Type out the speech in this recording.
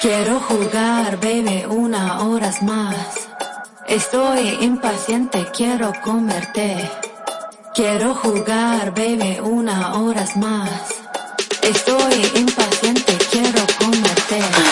Quiero jugar, baby, una horas más. Estoy impaciente, quiero comerte. Quiero jugar, baby, una horas más. Estoy impaciente, quiero comerte.